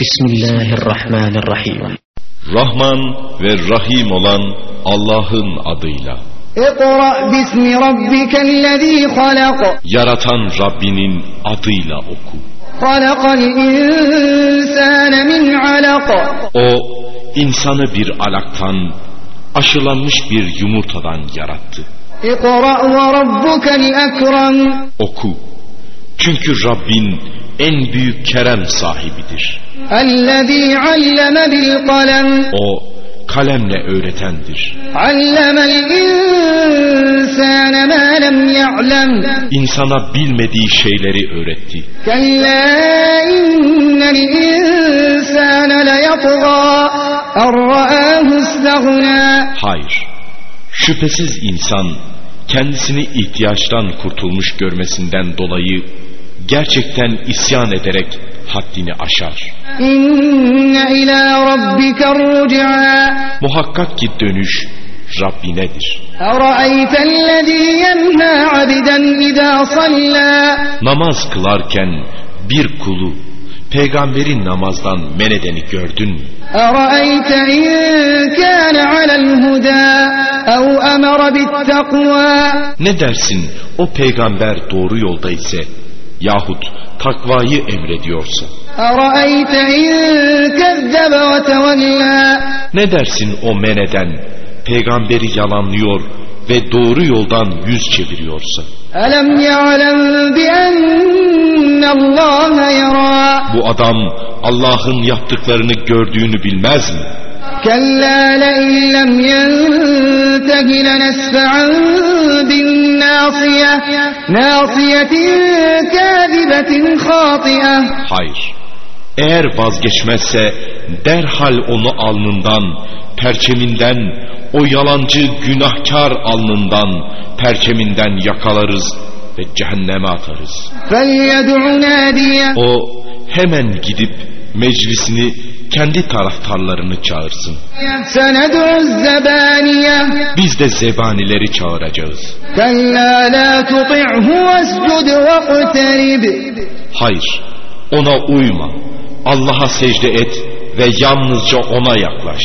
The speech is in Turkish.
Bismillahirrahmanirrahim. Rahman ve Rahim olan Allah'ın adıyla. اقرأ باسم ربك الذي خلق Yaratan Rabbinin adıyla oku. خلق الإنسان من علق O insanı bir alaktan, aşılanmış bir yumurtadan yarattı. اقرأ وربك الأكرم Oku. Çünkü Rabbin en büyük kerem sahibidir. O kalemle öğretendir. İnsana bilmediği şeyleri öğretti. Hayır. Şüphesiz insan kendisini ihtiyaçtan kurtulmuş görmesinden dolayı gerçekten isyan ederek haddini aşar. Muhakkak ki dönüş Rabbinedir. Namaz kılarken bir kulu peygamberin namazdan men edeni gördün mü? Ne dersin o peygamber doğru yolda ise yahut takvayı emrediyorsa? أرأيت إن كذب وتولى Ne dersin o men eden peygamberi yalanlıyor ve doğru yoldan yüz çeviriyorsa? ألم يعلم بأن الله يرى Bu adam Allah'ın yaptıklarını gördüğünü bilmez mi? كلا لئن لم ينته لنسفعا بالناصية ناصية كاذبة خاطئة Hayır. Eğer vazgeçmezse derhal onu alnından, perçeminden, o yalancı günahkar alnından, perçeminden yakalarız ve cehenneme atarız. فليدع ناديه O hemen gidip meclisini kendi taraftarlarını çağırsın. Biz de zebanileri çağıracağız. Hayır, ona uyma. Allah'a secde et ve yalnızca ona yaklaş.